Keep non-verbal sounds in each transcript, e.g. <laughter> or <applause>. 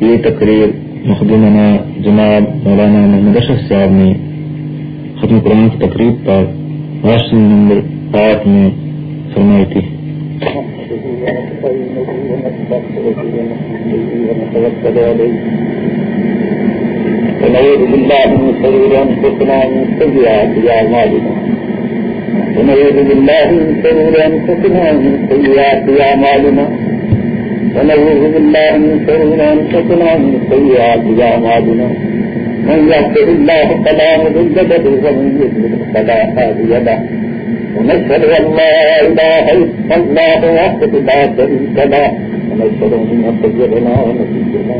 یہ تقریر مخدمنا جناب مولانا محمد اشرف صاحب نے ختم قرآن کی تقریب پر راشن نمبر آٹھ میں فرمائی تھی۔ ونعوذ بالله من شرور ومن سيئات ونعوذ بالله من شرور ومن سيئات ونعوذ بالله من شرور ومن سيئات من يهده الله فلا مضل له ومن يضلل فلا هادي له. ونشهد ان لا اله الا الله وحده لا شريك له. ونشهد سيدنا ونبينا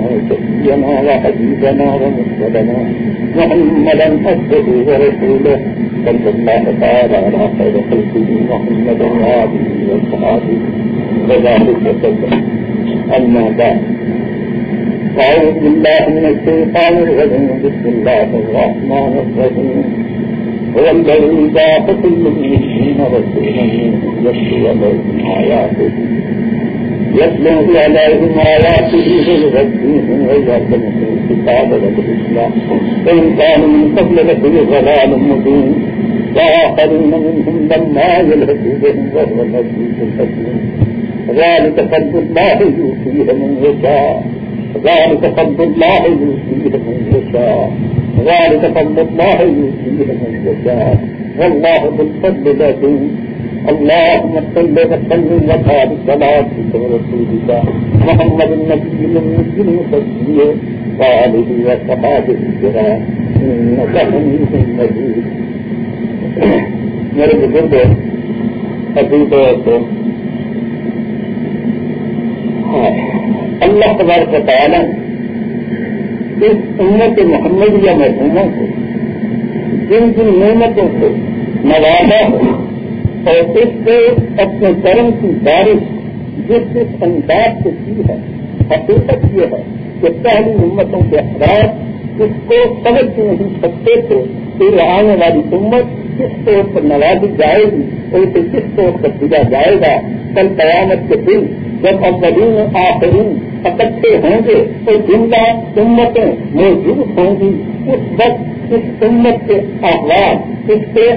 وحبيبنا ومرسلنا محمدا عبده ورسوله. صلى الله تعالى على خير خلقه محمد وآله وصحبه. وسلم. أما بعد. أعوذ بالله من الشيطان الرجيم. بسم الله الرحمن الرحيم. هو الذي بعث كل مسلم رسولا يتلو عليهم آياته. يتلو عليهم آياته ويزكيهم ويعلمهم الكتاب والحكمة وإن كانوا من قبل لفي ضلال مبين. وآخرين منهم لما يلهجوا بهم وهو العزيز الحكيم. ذلك فضل الله يؤتيه من يشاء. ذلك فضل الله يؤتيه من يشاء. ذلك فضل الله يؤتيه من يشاء. والله ذو الفضل العظيم. اللهم صل وسلم وبارك على سيدنا محمد النبي المسلم وصحبه وآله وصحبه الكرام. إنك حميد مجيد. <clears throat> میرے بزرگ ابھی تو اللہ تبارک تعالیٰ اس امت محمد یا محروموں کو جن جن نعمتوں کو نوازا ہو اور اس سے اپنے کرم کی بارش جس جس انداز سے کی ہے، حقیقت یہ ہے کہ پہلی امتوں کے افراد اس کو سمجھ نہیں سکتے تھے کہ آنے والی امت کس طور پر نوازی جائے گی، اور اسے کس طور پر دیا جائے گا کل قیامت کے دن جب اولین آخرین اکٹھے ہوں گے تو زندہ امتیں موجود ہوں گی۔ اس وقت اس امت کے احوال، اس کے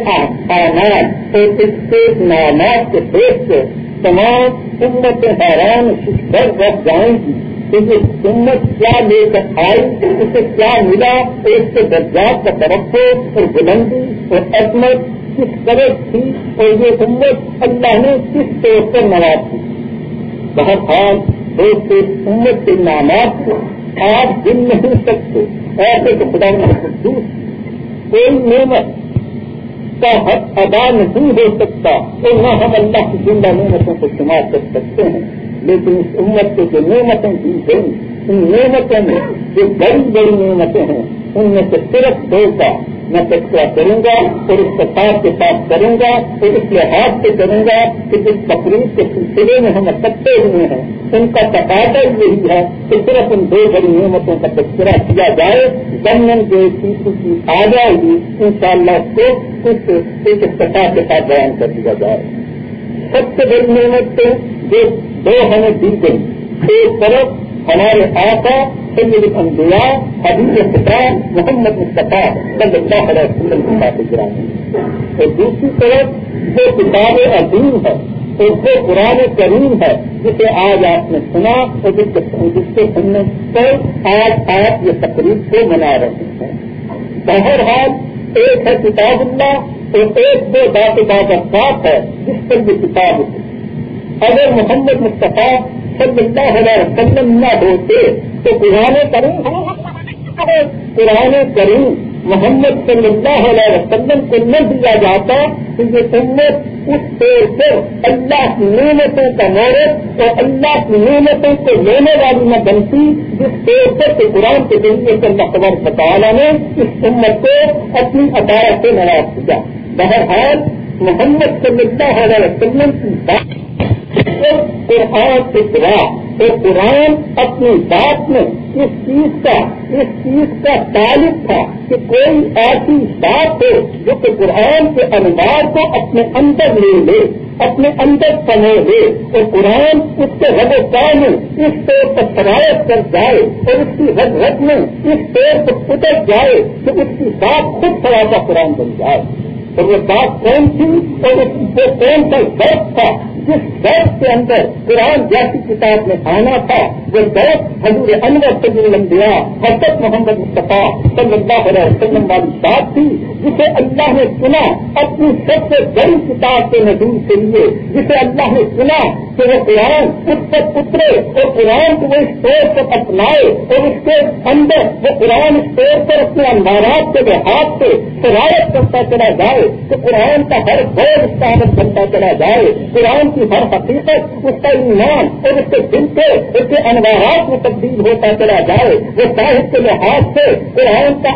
آنات اور اس کے نامات کے دیکھ کر تمام امتیں حیران ڈر رکھ جائیں گی کہ یہ امت کیا لے کر آئی اسے کیا ملا؟ اور اس کے درجات کا توقع اور بلندی اور عظمت کس طرح تھی اور یہ امت اللہ نے کس طور پر نواز دی بہت حال دوست امت کے نامات کو آپ دن نہیں سکتے ایسے تو خدا نے کوئی نعمت کا حق ادا نہیں ہو سکتا اور نہ ہم اللہ کی زندہ نعمتوں کو شمار کر سکتے ہیں۔ لیکن اس امت کو جو نعمتیں دی گئی ان نعمتوں میں جو بڑی بڑی نعمتیں ہیں ان میں سے صرف دو کا میں تذکرہ کروں گا اور اس کتاب کے ساتھ کروں گا اور اس لحاظ سے کروں گا کہ جس تقریب کے سلسلے میں ہم اکٹھے ہوئے ہیں، ان کا تقاضا یہی ہے کہ صرف ان دو بڑی نعمتوں کا تذکرہ کیا جائے گمن جو کی آ جائے گی ان شاء اللہ کو کچھ ایک افتتاح کے ساتھ بیان کر دیا جائے۔ سب سے بڑی نعمت جو دو ہمیں دی گئی، ایک طرف ہمارے آقا سید الانبیاء حبیب خدا محمد مصطفیٰ صلی اللہ علیہ وسلم کی بات گرانی اور دوسری طرف جو کتاب عظیم ہے، اور وہ قرآن کریم ہے، جسے آج آپ نے سنا اور جس کے سننے پر آج آپ یہ تقریب کو منا رہے ہیں۔ بہرحال، ایک ہے کتاب اللہ اور ایک دو بات بات ہے، جس پر یہ کتاب اگر محمد مصطفیٰ صلی اللہ علیہ وسلم نہ ہوتے تو قرآن کریم قرآن کریم محمد صلی اللہ علیہ وسلم کو نہ دیا جاتا تو یہ امت اس طور پر اللہ کی نعمتوں کا مورت اور اللہ کی نعمتوں کو لینے والی نہ بنتی جس طور پر کہ قرآن کے ذریعے سے اللہ بطالہ نے اس امت کو اپنی عدالت سے نواز کیا۔ بہرحال محمد صلی اللہ علیہ وسلم کی بات قرآن سے دعا تو قرآن اپنی بات میں اس چیز کا اس چیز کا تعلق تھا کہ کوئی ایسی بات ہو جو کہ قرآن کے انوار کو اپنے اندر لے لے، اپنے اندر سمے لے اور قرآن اس کے رب و میں اس طور پر شرائط کر جائے اور اس کی رد رد میں اس طور پر اتر جائے کہ اس کی بات خود سراپا قرآن بن جائے۔ اور وہ بات کون تھی اور وہ کون سا وقت تھا؟ جس درد کے اندر قرآن جیسی کتاب میں آنا تھا، وہ درد حضور انور سجی الانبیاء، حضرت محمد مصطفیٰ صلی اللہ علیہ وسلم والی بات تھی، جسے اللہ نے سنا اپنی سب سے بڑی کتاب کے نظور کے لیے، جسے اللہ نے سنا کہ وہ قرآن اس پر اترے اور قرآن کو وہ اس طور پر اپنائے اور اس کے اندر وہ قرآن اس طور پر اپنے اندارات کے ہاتھ سے شرائط کرتا چلا جائے کہ قرآن کا ہر بور استعمال بنتا چلا جائے۔ قرآن کی ہر حقیقت اس کا ایمان اور اس کے دل سے اس کے انوارات میں تبدیل ہوتا چلا جائے۔ وہ صاحب کے لحاظ سے قرآن کا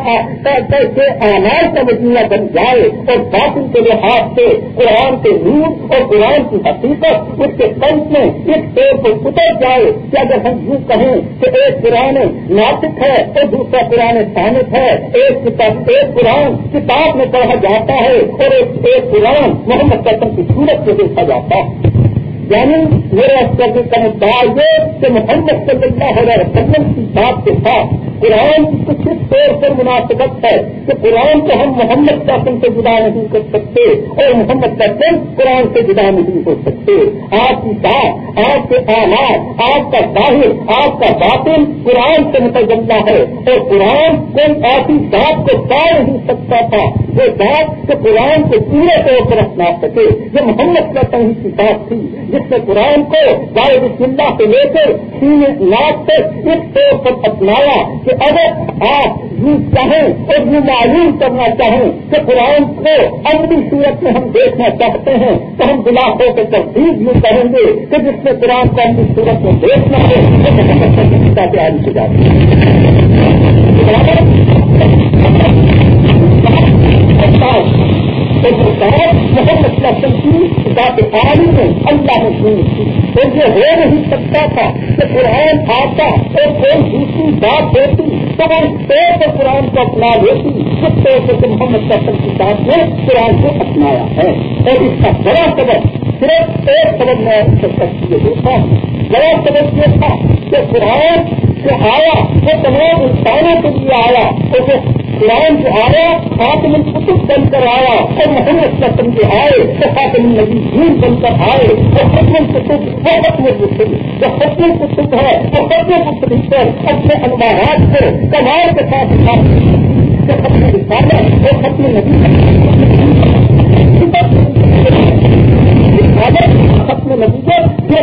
آنار کا مجموعہ بن جائے اور باطل کے لحاظ سے قرآن کے نور اور قرآن کی حقیقت اس کے پنچ میں اس طور پر اتر جائے کہ اگر ہم یوں کہیں کہ ایک قرآن ناطق ہے اور دوسرا قرآن سانت ہے۔ ایک کتاب، ایک قرآن کتاب میں پڑھا جاتا ہے اور ایک قرآن محمد قسم کی صورت سے دیکھا جاتا ہے۔ یعنی میرا کرنے کا مدعا یہ کہ محمد صلی اللہ علیہ وسلم کی بات کے ساتھ قرآن کی کچھ طور پر مناسبت ہے کہ قرآن کو ہم محمد قاسم سے جدا نہیں کر سکتے اور محمد قاسم قرآن سے جدا نہیں ہو سکتے۔ آپ کی بات آپ کے آلات، آپ کا ظاہر، آپ کا باطن قرآن سے متجمہ ہے اور قرآن کوئی ایسی بات کو پا نہیں سکتا تھا۔ وہ بات کہ قرآن کو پورے طور پر اپنا سکے۔ یہ محمد قاسم کی بات تھی، جس نے قرآن کو بائے بسم اللہ سے لے کر سینے لاکھ تک اس طور پر اپنایا کہ اگر آپ یوں چاہیں اور یہ معلوم کرنا چاہیں کہ قرآن کو اپنی صورت میں ہم دیکھنا چاہتے ہیں، تو ہم بلا ہو کے تفصیل یوں کہیں گے کہ جس نے قرآن کو اپنی صورت میں دیکھنا ہے وہ تیاری کی جاتی ہے، محمد کی بات عالم میں اللہ نے تھی۔ اور یہ ہو نہیں سکتا تھا کہ قرآن آتا اور کوئی دوسری بات ہوتی تو وہ اس طور پر قرآن کو اپنا لیتی، جس طور سے محمد قسم کی بات نے قرآن کو اپنایا ہے۔ اور اس کا بڑا سبب صرف ایک سبب میں یہ دیکھا بڑا سبب یہ تھا کہ قرآن جو آیا، وہ تمام انسانوں کے لیے آیا اور وہ قرآن جو آیا، خاتم القطب بن کر آیا، اور محمد قسم کے آئے تو خاتم النبی جھول بن کر آئے وہ ختم القطب وہ ختم القطب جو ختم القطب ہے وہ ختم القطب پر اپنے انوارات کو کمال کے ساتھ جو ختم رسالہ وہ ختم نبی ختم نبیت جو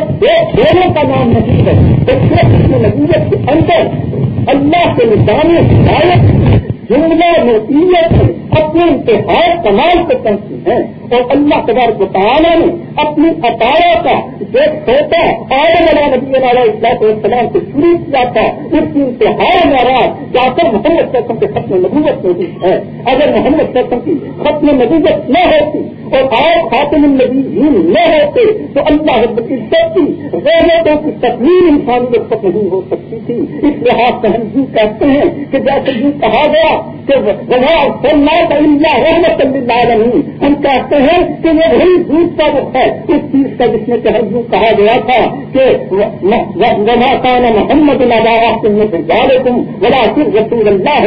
دونوں کا نام نبی ہے تو ختم نبیت کے اندر اللہ کے نظام ہدایت جملہ نصیحت اپنے انتہائی کمال سے پہنچی ہیں اور اللہ تبارک تعالیٰ نے اپنی اطارا کا جو چھوٹا آئے والا نبی والا اصلاح السلام کو شروع کیا تھا، اس کی انتہائی ناراض جا کر محمد قسم کے ختم نبوت میں بھی ہے۔ اگر محمد قسم کی ختم نبوت نہ ہوتی اور آپ خاتم النبی نہ ہوتے تو اللہ رب العزت کی رحمتوں کی تکمیل انسانیت تک نہیں ہو سکتی تھی۔ اس لحاظ سے ہم یوں کہتے ہیں کہ جیسے یوں کہا گیا کہ اللہ رحمت اللہ علیہ ہم کہتے ہیں کہ یہ وہی دوسرا وقت ہے۔ اس چیز کا جس میں کہ یوں کہا گیا تھا کہ کان محمد اللہ تم بڑا صرف رسول اللہ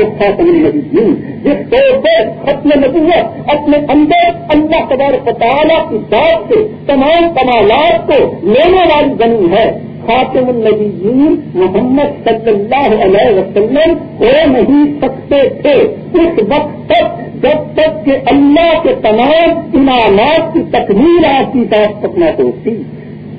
جس طور پہ ختم نبوت، اپنے اندر اللہ کا تبارک تعالیٰ کی ذات سے، تمام کمالات کو لینے والی بنی ہے۔ خاتم النبیین محمد صلی اللہ علیہ وسلم ہو نہیں سکتے تھے۔ اس وقت تک، جب تک کہ اللہ کے تمام انعامات کی تکمیل آپ کی طرف تک نہ ہوتی۔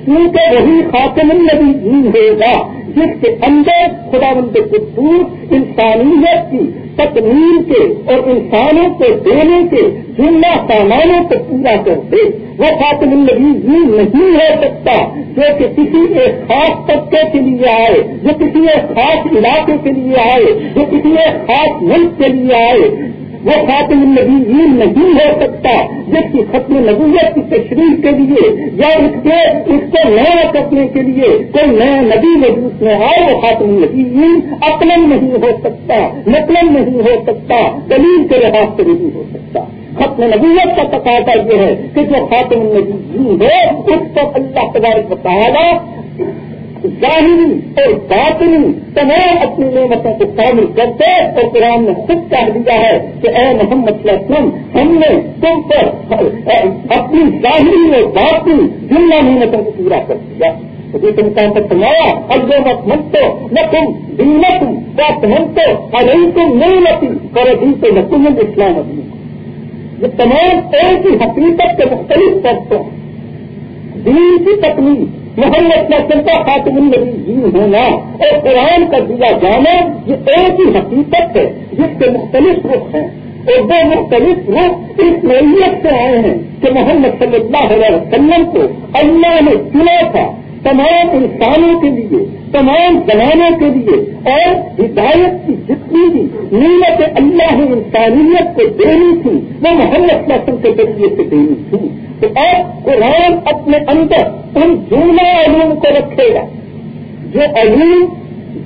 کیونکہ وہی خاتم النبی ہوگا جس کے اندر خدا بند قدوس انسانیت کی تکمیل کے اور انسانوں کو دینے کے جملہ سامانوں کو پورا کر دے۔ وہ خاتم النبی نہیں ہو سکتا جو کہ کسی ایک خاص طبقے کے لیے آئے، جو کسی ایک خاص علاقے کے لیے آئے، جو کسی ایک خاص ملک کے لیے آئے۔ وہ خاتم النبی نہیں ہو سکتا جس کی ختم نبوت کی تشریح کے لیے یا اس کے اس کو نیا کرنے کے لیے کوئی نیا نبی وجود میں آئے وہ خاتم النبی اپنا نہیں ہو سکتا نقل نہیں ہو سکتا، دلیل کے لحاظ سے نہیں ہو سکتا۔ ختم نبوت کا تقاضا یہ ہے کہ جو خاتم النبی ہے اس کو اللہ تبارک بتایا ظاہری اور باطنی تمام اپنی نعمتوں کو شامل کرتے اور قرآن نے خود کہہ دیا ہے کہ اے محمد صلی اللہ علیہ وسلم، ہم نے تم پر اپنی ظاہری اور باطنی جملہ نعمتوں کو پورا کر دیا۔ تم کہاں پر سنایا اگلے مت مت تو نہ تم دنت بات ہم تو ارے تم نہیں لتی کرو دن تو نہ تم اسلام ابھی یہ تمام ایک ہی حقیقت کے مختلف پرتوں دین کی تکلیف محمد نسل کا خاتم النبی ہونا اور قرآن کا دیا جانا یہ ایک ہی حقیقت ہے، جس کے مختلف رخ ہیں۔ اور وہ مختلف رخ اس نوعیت سے آئے ہیں کہ محمد صلی اللہ علیہ وسلم کو اللہ نے چنا تھا۔ تمام انسانوں کے لیے، تمام زمانوں کے لیے، اور ہدایت کی جتنی بھی نیمت اللہ انسانیت کو دینی تھی، وہ محمد وسلم کے ذریعے سے دینی تھی۔ تو اب قرآن اپنے اندر ان جملہ علوم کو رکھے گا۔ جو علوم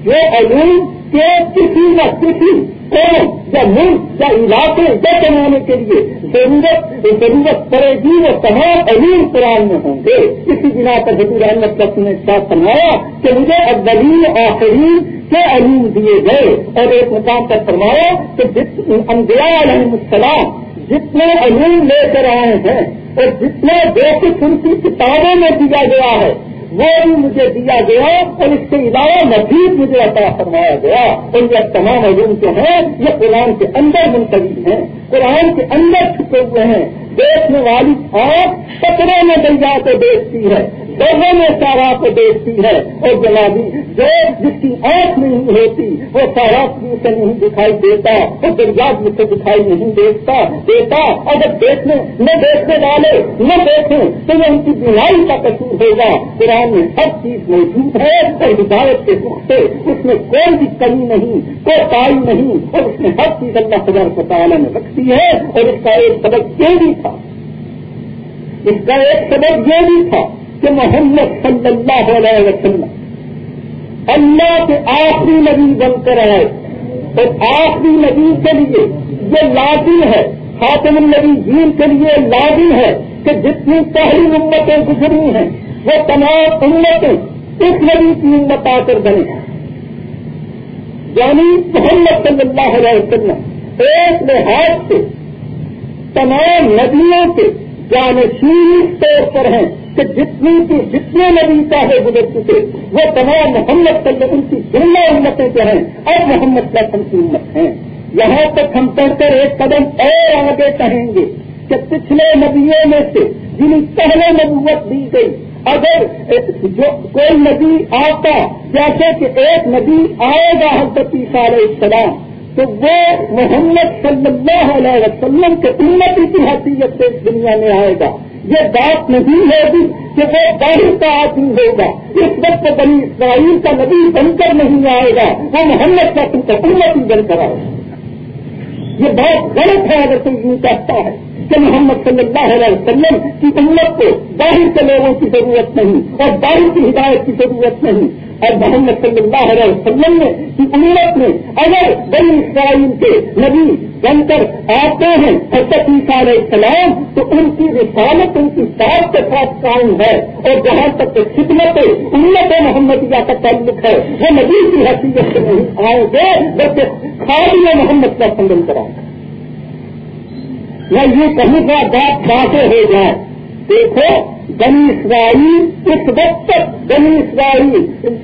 جو علوم کے کسی نہ کسی قوم یا ملک یا علاقے یا کمانے کے لیے ضرورت ضرورت پڑے گی وہ تمام علیم قرآن میں ہوں گے۔ اسی بنا پر حضور احمد تک نے ساتھ فرمایا کہ مجھے اولین آخرین کے علیم دیے گئے۔ اور ایک مقام پر فرمایا کہ انبیاء علیہ السلام جتنے علوم لے کر آئے ہیں اور جتنے جو کچھ ان کی کتابوں میں دیا گیا ہے وہ بھی مجھے دیا گیا، اور اس کے علاوہ مزید مجھے عطا فرمایا گیا۔ اور یہ تمام علوم جو ہیں، یہ قرآن کے اندر منتقل ہیں۔ قرآن کے اندر چھپے ہوئے ہیں۔ دیکھنے والی آنکھ کپڑے میں دریا کو دیکھتی ہے لوگوں میں سارا کو دیکھتی ہے۔ اور جنابی جو جس کی آنکھ نہیں ہوتی، وہ سارا اسے نہیں دکھائی دیتا؟ وہ دریا بھی دکھائی نہیں دیکھتا دیتا، اگر دیکھنے، نہ دیکھنے والے، نہ دیکھیں، تو یہ ان کی بینائی کا قصور ہوگا۔ قرآن میں ہر چیز موجود ہے اور ہدایت کے رخ سے اس میں کوئی بھی کمی نہیں، کوئی تائی نہیں۔ اور اس میں ہر چیز اللہ خبر کو تعالیٰ میں رکھتی ہے اور اس کا ایک سبق یہ بھی تھا۔ اس کا ایک سبب یہ بھی تھا کہ محمد صلی اللہ علیہ وسلم اللہ کے آخری نبی بن کر آئے۔ اور آخری نبی کے لیے یہ لازم ہے، خاتم النبی جین کے لیے لازم ہے کہ جتنی پہلی امتیں گزری ہیں، وہ تمام امتیں اس نبی کی امت آ کر بنے ہیں یعنی محمد صلی اللہ علیہ وسلم ایک لحاظ سے تمام ندیوں کے یعنی جانشین طور پر ہیں کہ جتنی کی جتنے نبی چاہے گزر چکے، وہ تمام محمد صلی اللہ کی جملہ امتیں جو ہیں اب محمد صلی اللہ کی امت ہیں۔ یہاں تک ہم پڑھ کر ایک قدم اور آگے کہیں گے کہ پچھلے نبیوں میں سے جن پہلے نبوت دی گئی، اگر جو کوئی نبی آتا، جیسے کہ ایک نبی آئے گا حضرت علیہ السلام تو وہ محمد صلی اللہ علیہ وسلم کے امتی کی حیثیت سے دنیا میں آئے گا۔ یہ بات نہیں ہوگی کہ وہ باہر کا آدمی ہوگا۔ اس وقت بنی اسرائیل کا نبی بن کر نہیں آئے گا۔ وہ محمد کا امتی بن کر آئے گا۔ یہ بہت غلط ہے اگر کوئی یوں کہتا ہے کہ محمد صلی اللہ علیہ وسلم کی امت کو باہر کے لوگوں کی ضرورت نہیں اور باہر کی ہدایت کی ضرورت نہیں۔ اور محمد صلی اللہ علیہ وسلم نے کی امت میں اگر بنی اسرائیل کے نبی بن کر آتے ہیں حضرت عیسیٰ علیہ السلام، تو ان کی رسالت ان کی ساتھ کے ساتھ قائم ہے اور جہاں تک خدمت امت محمدیہ کا تعلق ہے، وہ نبی کی حیثیت سے نہیں آئیں گے بلکہ خالی محمد کا سنگم کرائیں گے یا یہ کہیں کا بات باتیں ہو جائے۔ دیکھو، بنی اسرائیل اس وقت تک بنی اسرائیل ان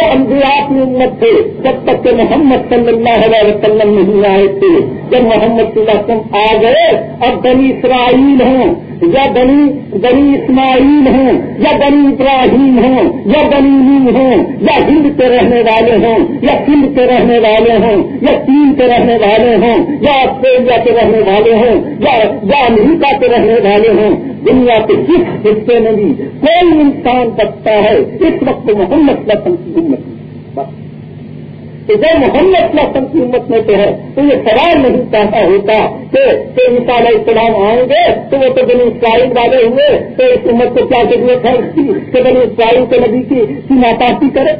انبیاء کی امت تھے، جب تک کہ محمد صلی اللہ علیہ وسلم نہیں آئے تھے، جب محمد صلی اللہ علیہ وسلم آ گئے، اب بنی اسرائیل ہوں یا بنی بنی اسماعیل ہوں یا بنی ابراہیم ہوں یا بنی نیم ہوں یا ہند کے رہنے والے ہوں یا سندھ کے رہنے والے ہوں یا چین کے رہنے والے ہوں یا آسٹریلیا کے رہنے والے ہوں یا امریکہ کے رہنے والے ہوں دنیا کے جس حصے میں بھی کوئی انسان بچتا ہے، اس وقت محمد لسن کی امت تو جب محمد وسلم کی امت میں تو ہے، تو یہ سوال نہیں چاہتا ہوتا کہ عیسیٰ علیہ السلام آئیں گے تو وہ تو بنی اسرائیل والے ہوئے تو اس امت کو کیا ضرورت ہے اس کی کہ بنی اسرائیل کے نبی کی ناپاسی کرے؟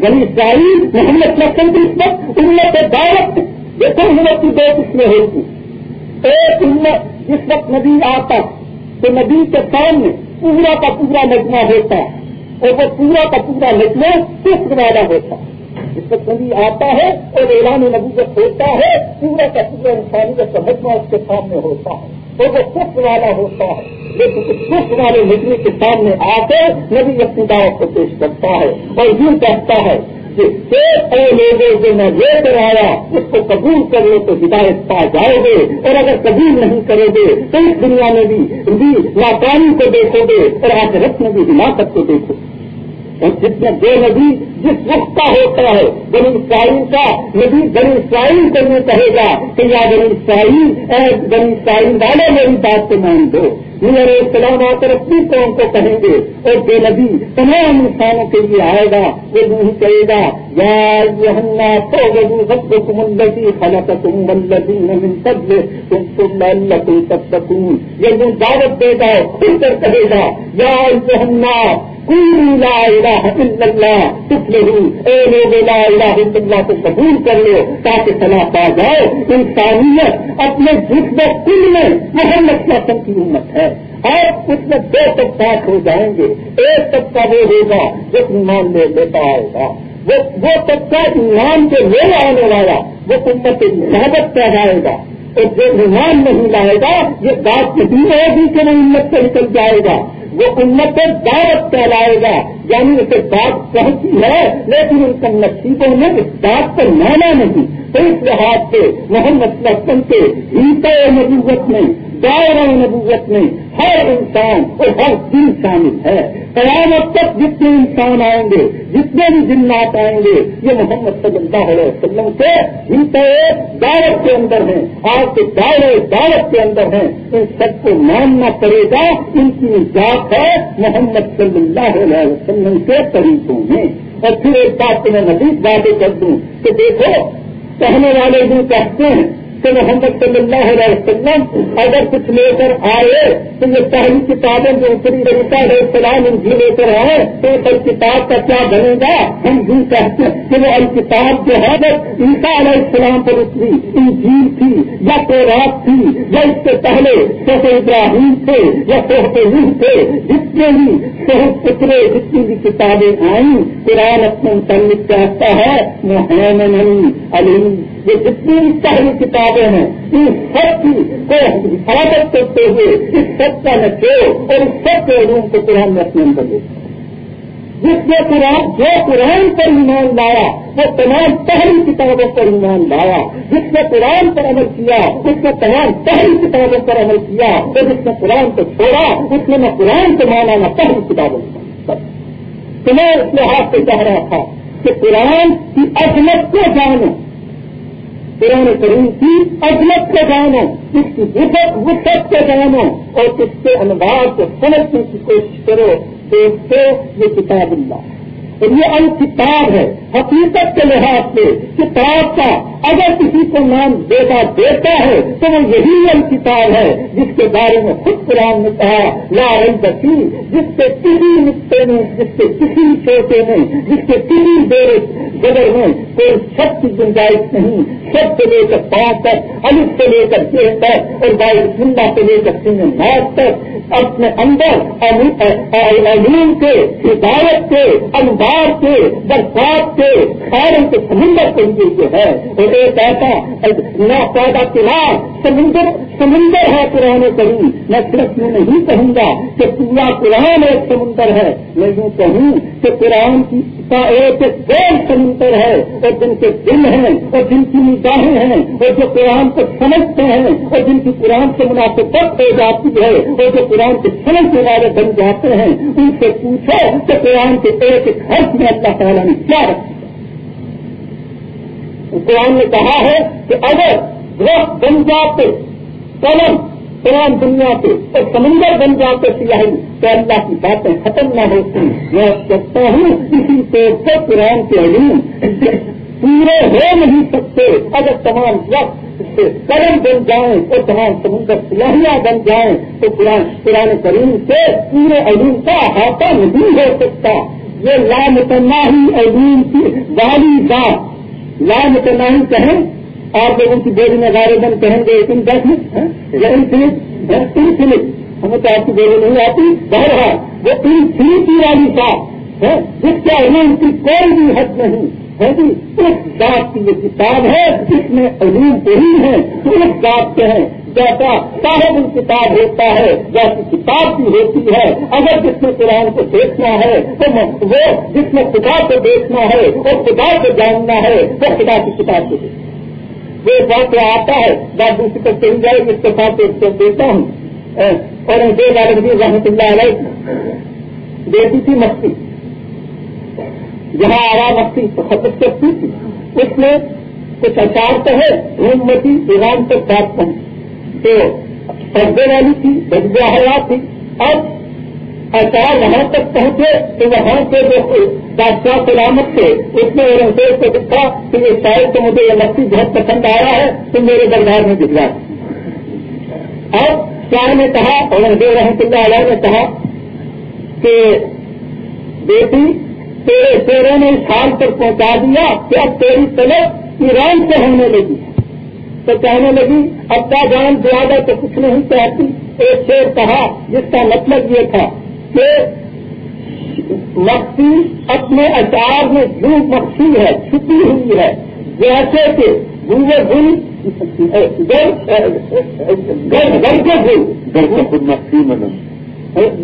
بنی اسرائیل محمد وسلم کی اس وقت امت دعوت دیکھو امت کی دو قسمیں ہوتی۔ ایک امت جس وقت نبی آتا تو نبی کے سامنے پورا کا پورا مجمع ہوتا ہے اور وہ پورا کا پورا مجمع کس والا ہوتا ہے۔ جس وقت نبی آتا ہے اور اعلان نبوت ہوتا ہے، پورا کا پورا انسانیت کا مجمع اس کے سامنے ہوتا ہے۔ اور وہ سخت والا ہوتا ہے۔ لیکن اس والے نجمی کے سامنے آ کر نبی اپنی دعوت کو پیش کرتا ہے اور یوں کہتا ہے اے لوگوں جو میں لے کر آیا، اس کو قبول کر لو تو ہدایت پا جاؤ گے، اور اگر قبول نہیں کرو گے، تو اس دنیا میں بھی ناکامی کو دیکھو گے، اور آج رت میں بھی ہلاکت کو دیکھو اور جتنے بے نبی جس وقت کا ہوتا ہے، بنی اسرائیل کا نبی بنی اسرائیل کرنے کہے گا کہ یا بنی اسرائیل بنی اسرائیل والے میری بات کو مان دو میرے السلام آ کر اپنی قوم کو کہیں گے اور بے نبی تمام انسانوں کے لیے آئے گا، وہ نہیں کہے گا یا تو وضو سب تم الدی خلق تم بلدی من سب تم تم اللہ تم سب دعوت دے گا کھل کر کہے گا، یا أيها الناس، قولوا لا الہ الا اللہ کچھ نہیں اے لوگ لا الہ الا اللہ کو قبول کر لو تاکہ صلاح پا جائے۔ انسانیت اپنے جسم کل میں محمد قسم کی امت ہے۔ اور اس میں دو طبقات ہو جائیں گے۔ ایک طبقہ وہ ہوگا جو ایمان لے لیتا آئے گا۔ وہ طبقہ ایمان کے لے آنے والا، وہ امت محبت پہ جائے گا۔ اور جو ایمان نہیں لائے گا، یہ بات نہیں ہوگی کہ وہ امت سے نکل جائے گا۔ وہ امت دعوت کہلائے گا۔ یعنی اسے بات پہنچی ہے، لیکن ان کا نصیبوں میں اس بات پر مانا نہیں۔ تو اس لحاظ سے محمد لسن کے ہیتا نبوت میں دائرہ نبوت میں ہر انسان اور ہر دن شامل ہے۔ قیامت تک جتنے انسان آئیں گے، جتنے بھی جنات آئیں گے، یہ محمد صلی اللہ علیہ وسلم کے ہیتا دعوت کے اندر ہیں۔ آج کے دائرے دعوت کے اندر ہیں۔ ان سب کو ماننا پڑے گا، ان کی ذات ہے محمد صلی اللہ علیہ وسلم کے طریقوں میں۔ اور پھر ایک بات میں مزید باتیں کر دوں کہ دیکھو، کہنے والے جو کہتے ہیں کہ محمد صلی اللہ علیہ وسلم اگر کچھ لے کر آئے، تو یہ پہلی کتابیں جو اتری رہتا ہے السلام ان لے کر آئے، تو اس کتاب کا کیا بنے گا؟ ہم یوں کہتے ہیں کہ وہ الکتاب جو ہے بس عیسا علیہ السلام پر اتری ان جھیل تھی، یا رات تھی، یا اس سے پہلے سوف ابراہیم تھے، یا سوف روح تھے جتنے بھی سہت پترے جتنی بھی کتابیں آئیں، قرآن اپنے متعلق کہتا ہے محمد علی یہ جتنی بھی پہلی کتابیں ہیں۔ ان سب کی کو حفاظت کرتے ہوئے اس سب کا نچوڑ اور اس سب کے علوم کو قرآن میں اپنے اندر دیتے جس نے قرآن، جو قرآن پر ایمان لایا، وہ تمام پہلی کتابوں پر ایمان لایا۔ جس نے قرآن پر عمل کیا، اس نے تمام پہلی کتابوں پر عمل کیا۔ اور جس نے قرآن کو چھوڑا، اس نے نہ قرآن کو مانا، نہ پہلی کتابوں کو۔ تو اس لحاظ سے کہہ رہا تھا کہ قرآن کی عظمت کو جانو۔ قرآن کریم کی عظمت کو جانو اس کی وسط کو جانو اور اس کے انوار کو سمجھنے کی کوشش کرو، تو اس سے یہ کتاب اللہ اور یہ الکتاب ہے، حقیقت کے لحاظ سے کتاب کا اگر کسی کو نام دیتا دیتا ہے تو وہ یہی الکتاب ہے جس کے بارے میں خود قرآن نے کہا، لا بسی جس سے کسی نقطے میں، جس سے کسی چھوٹے میں، جس سے کسی دیر جگہ میں کوئی سب کی گنجائش نہیں سب سے لے کر پانچ تک، الف سے لے کر چھ تک، اور بائی زندہ سے لے کر تین مارچ تک، اپنے اندر علوم کے، ہدایت کے انوار کے برسات کے خیروں کے سمندر کے لیے جو ہے، اور ایک ایسا نہ پیدا کلا سمندر سمندر ہے قرآن کریم۔ میں صرف یوں نہیں کہوں گا کہ پورا قرآن ایک سمندر ہے، میں یوں کہوں کہ قرآن کی کا ایک گول سمندر ہے اور جن کے دل ہیں اور جن کی نگاہیں ہیں اور جو قرآن کو سمجھتے ہیں اور جن کی قرآن سے مناسبت ہو جاتی ہے اور جو قرآن کے سمجھنے والے بن جاتے ہیں، ان سے پوچھو کہ قرآن کے ایک حرف میں اللہ تعالیٰ نے کیا رکھا قرآن نے کہا ہے کہ اگر درخت بن جاتے، قلم قرآن دنیا پہ اور سمندر بن جاتے سیاہی تو اللہ کی باتیں ختم نہ ہوتی میں کہتا ہوں اسی طور سے قرآن کے علوم کھڑے ہو نہیں سکتے، اگر تمام وقت قلم بن جائیں اور تمام سمندر سیاحیاں بن جائیں، تو قرآن قرآن کریم سے پورے علوم کا احاطہ نہیں ہو سکتا۔ یہ لامتناہی علوم کی والی بات۔ لامتناہی کہیں؟ آپ لوگوں کی بولی میں غیر بند کہیں گے ایک ہاں؟ انفینٹ یا انفینٹ انفینٹ ہمیں تو آپ کی بولی نہیں آتی۔ بہرحال وہ انفینٹی والی بات ہے جس کے علوم کی کوئی بھی حد نہیں ہے جی؟ اس بات کی یہ کتاب ہے جس میں علوم وہی ہے تو اس بات کے ہیں۔ جیسا صاحب کتاب ہوتا ہے، جیسی کتاب کی ہوتی ہے۔ اگر جس میں قرآن کو دیکھنا ہے، تو وہ جس میں خدا کو دیکھنا ہے وہ خدا کو جاننا ہے، وہ خدا کی کتاب کو دیکھنا وہ بات آتا ہے بات دوسری طرف چل جائے، اس کے ساتھ ایک دیتا ہوں۔ اور دو لال رحمت اللہ علیہ۔ دیتی تھی مستی جہاں آرام اپنی خطر کرتی تھی۔ اس میں کچھ اچار تو ہے رومتی ایران تک بات پہنچ تو پردے والی تھی بدیا ہوا تھی۔ اب اچار وہاں تک پہنچے تو وہاں سے جو بادشاہ سلامت تھے۔ اس میں اورنگزیب کو دکھا کہ یہ شاید تو مجھے یہ لکتی بہت پسند آیا ہے، تو میرے دربار میں دکھا اب شاہ نے کہا اورنگزیب رحمت اللہ علیہ نے کہا کہ بیٹی، تیرے شیروں نے اس حال پر پہنچا دیا کہ اب تیری طلب ایران سے ہونے لگی۔ تو کہنے لگی، اب کا جان زیادہ تو کچھ نہیں چاہتی۔ ایک شیر کہا، جس کا مطلب یہ تھا کہ مکسی اپنے اچار میں جو مکسی ہے چھپی ہوئی ہے۔ جیسے کہ گوئے گل گھر کے گل گھر کو خود مکسی میں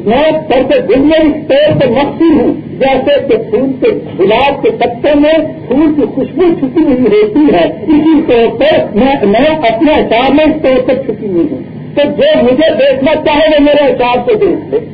میں سر کے دل میں اس طور سے مکسی ہوں جیسے کہ پھول کے گلاب کے پتے میں پھول کی خوشبو چھپی ہوئی ہوتی ہے۔ اسی طور پر میں اپنے اچار میں اس طور پر چھپی ہوئی ہوں۔ تو جو مجھے دیکھنا چاہے وہ میرے اچار کو دیکھ لے۔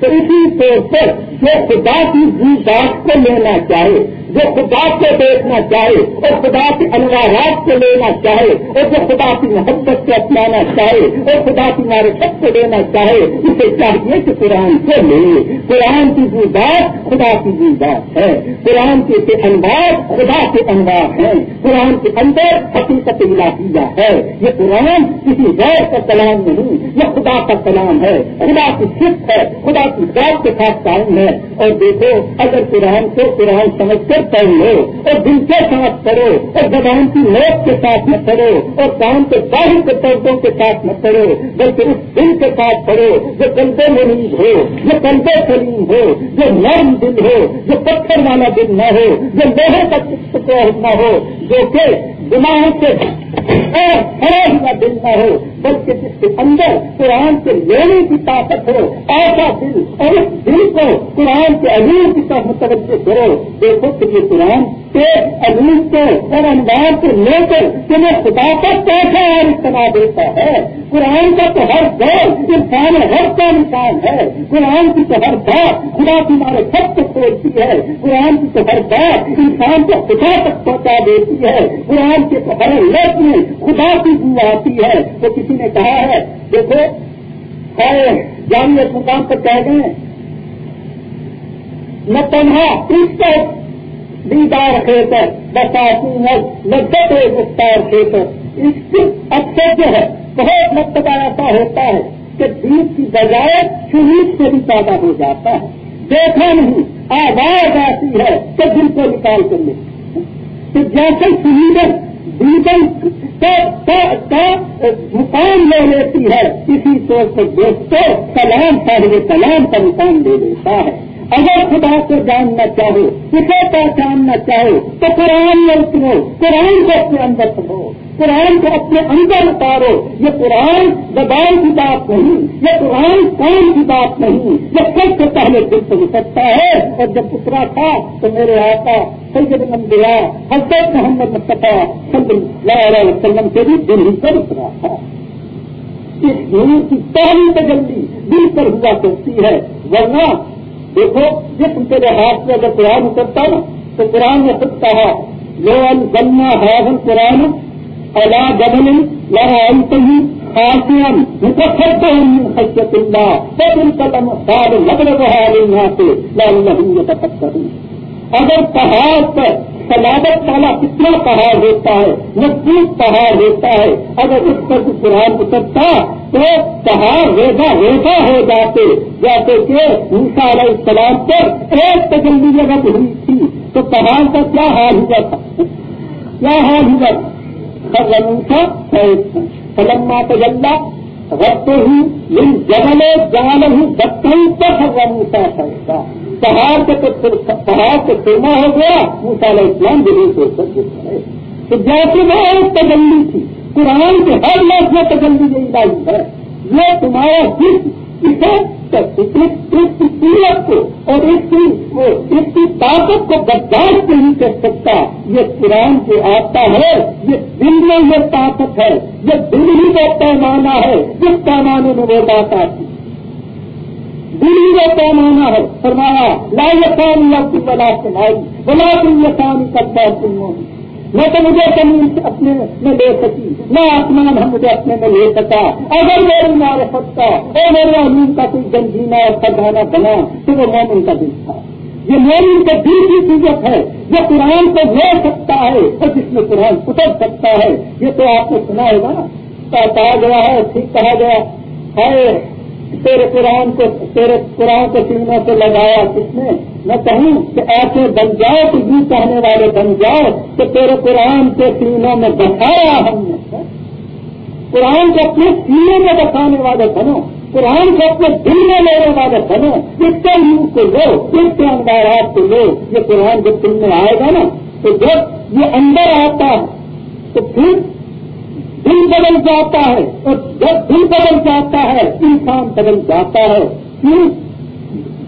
تو اسی طور پر جو خدا کی بات کو لینا چاہے جو خدا کو دیکھنا چاہے اور خدا کے انوارات کو لینا چاہے اور جو خدا کی محبت کو اپنانا چاہے اور خدا کی معرفت کو لینا چاہے، اسے چاہیے کہ قرآن کو لے۔ قرآن کی جو بات خدا کی جو بات ہے۔ قرآن کے انوار خدا کے انوار ہیں۔ قرآن کے اندر حقیقت الہیہ ہے۔ یہ قرآن کسی غیر کا کلام نہیں، یہ خدا کا کلام ہے۔ خدا کی صرف ہے، خدا کی بات کے ساتھ قائم ہے۔ اور دیکھو، اگر قرآن کو قرآن سمجھ کر پڑھ لو اور دل کے ساتھ پڑھو اور زبان کی نوٹ کے ساتھ نہ پڑھو اور کام کے باہر کے پردوں کے ساتھ نہ پڑھو، بلکہ اس دل کے ساتھ پڑھو جو کلبے مریض ہو، جو کلبے سلیم ہو، جو نرم دل ہو، جو پتھر والا دل نہ ہو، جو لوہے کا نہ ہو، جو کہ دماغ سے ہوا دل نہ ہو، بلکہ جس کے اندر قرآن کے لینے کی طاقت ہو ایسا دل اور اس دل کو قرآن کے امیر کی طرف متوجہ کرو، دیکھو کہ یہ قرآن کے عظیم کو اور انداز کو لے کر تمہیں خدا کا کیسا اور اتنا دیتا ہے۔ قرآن کا تو ہر دور انسان ہر کا انسان ہے۔ قرآن کی تو ہر بات خدا تمہارے سب کو کھولتی ہے۔ قرآن کی تو ہر بات انسان کو خدا تک پہنچا دیتی ہے۔ قرآن کے تو ہر لفظ میں خدا کی دعا آتی ہے۔ تو کسی نے کہا ہے، دیکھو جامع مقام پر کہہ گئے۔ نہ تنہا اس پر دیدار کھیتر بساتی لذت گفتار کھیتر اس کی اکثر جو ہے، بہت مرتبہ ایسا ہوتا ہے کہ دید کی بجائے شہید سے بھی پیدا ہو جاتا ہے۔ دیکھا نہیں، آواز آتی ہے تو دل کو نکال کر لے۔ کہ جیسے شہیدن دیدن کا مقام لے لیتی ہے، اسی طور پر دوستوں کلام صاحب کلام کا مقام لے لیتا ہے۔ اگر خدا کو جاننا چاہو کسے پہچاننا چاہو، تو قرآن میں اترو قرآن کو اپنے اندر پڑھو قرآن کو اپنے اندر اتارو، یہ قرآن زبان کی بات نہیں، یہ قرآن کام کی بات نہیں، یہ سب سے پہلے دل سے سکتا ہے، اور جب اترا تھا تو میرے آقا سید دیا حضرت محمد مصطفیٰ صلی اللہ علیہ وسلم سے بھی دل ہی پر اترا تھا۔ اس دن کی پہلی تجلی دل پر ہوا کرتی ہے، ورنہ دیکھو جسم کے لحاظ سے اگر قرآن اترتا نا، تو قرآن نے خود کہا لو النا ہاضن قرآن الا جبل لڑا انتہی تو ہم حجت اللہ تو ان قدم سال لگ رہا ہے یہاں سے لال نہیں یہ اگر پہاڑ پر سلادت والا کتنا پہاڑ ہوتا ہے، مضبوط پہاڑ ہوتا ہے۔ اگر اس پر قرآن اترتا تو پہاڑ ریزا ریزا ہو جاتے۔ جیسے کہ موسا علیہ السلام پر ایک تجلی جگہ ہوئی تھی تو پہاڑ کا کیا حال ہوا تھا؟ کیا حال ہوا تھا؟ موسا فلما تجلہ رکھتے ہی ان جگلے جان ہی بچوں پر موسا سکتا پہاڑ کے پہاڑ سے سرما ہو گیا موسا علیہ السلام دلی سے تو جیسے وہ ایک تجلی تھی۔ قرآن کے ہر لوگ میں تجلی یہی لائی ہے۔ یہ تمہارا جس اسے سورت کو اور اس کی اس کی طاقت کو برداشت نہیں کر سکتا۔ یہ قرآن جو آتا ہے۔ یہ دل میں یہ طاقت ہے۔ یہ دل ہی وہ پیمانہ ہے۔ جس پیمانے میں وہ بات آتی دل ہی پیمانہ ہے، فرمایا، لا یقان یا کی بلا سنائی بلا تم یقان کرتا تم نہ تو مجھے زمین اپنے میں لے سکی، نہ آسمان ہم مجھے اپنے میں لے سکا۔ اگر میری معرفت کا اور میرے امین کا کوئی گنجینا اور خزانہ بنا تو وہ مومن کا دل تھا۔ یہ مومن کا دل کی صورت ہے جو قرآن کو لے سکتا ہے اور جس میں قرآن اتر سکتا ہے۔ یہ تو آپ نے سنا ہوگا، کہا گیا ہے، ٹھیک کہا گیا۔ ہے تیرے قرآن کو تیرے قرآن کو سینوں سے لگایا کس نے؟ میں کہوں کہ ایسے بن جاؤ کہ یوں کہنے والے بن جاؤ کہ تیرے قرآن کے سینوں میں بسایا ہم نے۔ قرآن کو اپنے سینے میں بسانے والے بنو۔ قرآن کو اپنے دل میں لینے والے بنو۔ اس کے منہ کو لو؟ اس کے اندارات کو لو؟ یہ قرآن جب دل میں آئے گا نا، تو جب یہ اندر آتا ہے تو پھر دل بدل جاتا ہے اور جب دل بدل جاتا ہے، انسان بدل جاتا ہے۔ پھر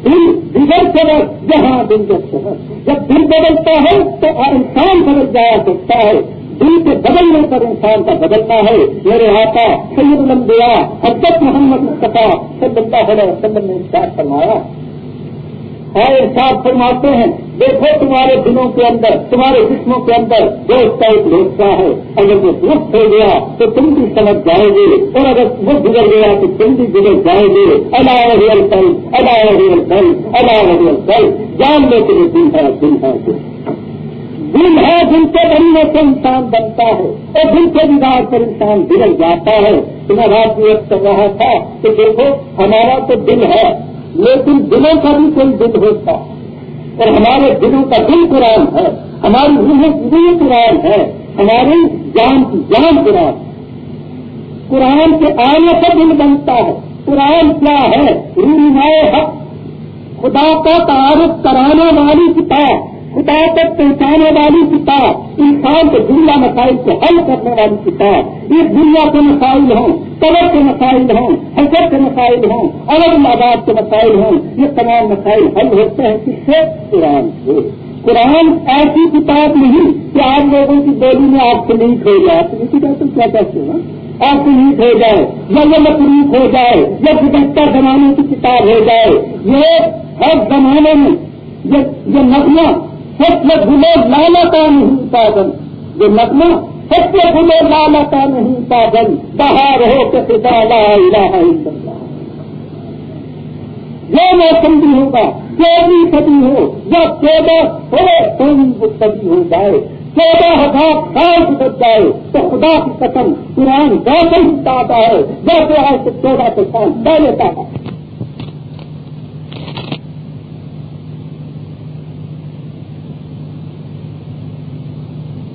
دل بگڑ سبر جہاں دل جب سبر جب دل بدلتا ہے تو انسان بدل جایا سکتا ہے۔ دل کے بدلنے پر انسان کا بدلنا ہے۔ میرے آقا سید الانبیاء حضرت محمد مصطفیٰ صلی اللہ علیہ وسلم نے انتظار فرمایا۔ اور ارشاد فرماتے ہیں، دیکھو تمہارے دلوں کے اندر، تمہارے جسموں کے اندر دوست کا ایک لوچا ہے، اگر وہ درست ہو گیا تو تم بھی سمجھ جائے گے، اور اگر وہ بگڑ گیا تو تم بھی بگڑ جائے گے اللہ ریئل پل اللہ ریئل پل اللہ ریئل پل جان لو کہ دل ہے دل ہے دل ہے دل کے بننے سے انسان بنتا ہے، اور دل کے بگاڑ پر انسان بگڑ جاتا ہے۔ تمہیں رات ویت کر رہا تھا کہ دیکھو، ہمارا تو دل ہے لیکن دلوں کا بھی کوئی دل ہوتا اور ہمارے دلوں کا دل قرآن ہے، ہماری روح کی قرآن ہے، ہماری جان کی جان قرآن۔ قرآن کے آنے سے دل بنتا ہے۔ قرآن کیا ہے؟ رونمائے حق۔ خدا کا تعارف کرانے والی کتاب۔ خدا تک پہنچانے والی کتاب، انسان کے دنیا مسائل کو حل کرنے والی کتاب اس دنیا کے مسائل ہوں، قبر کے مسائل ہوں حضرت کے مسائل ہوں الگ آباد کے مسائل ہوں، یہ تمام مسائل حل ہوتے ہیں کس سے قرآن سے۔ قرآن ایسی کتاب نہیں کہ آپ لوگوں کی بولی میں آپ سے لیک ہو جائے۔ آپ لیک جائے تو کیا کہتے ہیں؟ آپ سے لیک ہو جائے یا یہ مقروف ہو جائے، یا گزشتہ زمانے کی کتاب ہو جائے۔ یہ ہر زمانے میں یہ نغمہ سچ بھولے لالتا نہیں، پاگل۔ جو نغمہ سچ بھولے لالتا نہیں، پاگل۔ باہر ہو کے خدا لا الہ الا اللہ۔ یہ موسم بھی ہوگا چودہ صدی ہو یا چودہ تھوڑے کوئی صدی ہو جائے۔ چودہ ہزار سال گزر جائے تو خدا کی قسم قرآن جیسے ہی چاہتا ہے جیسے آج سے چودہ سو سال پہلے چاہتا ہے۔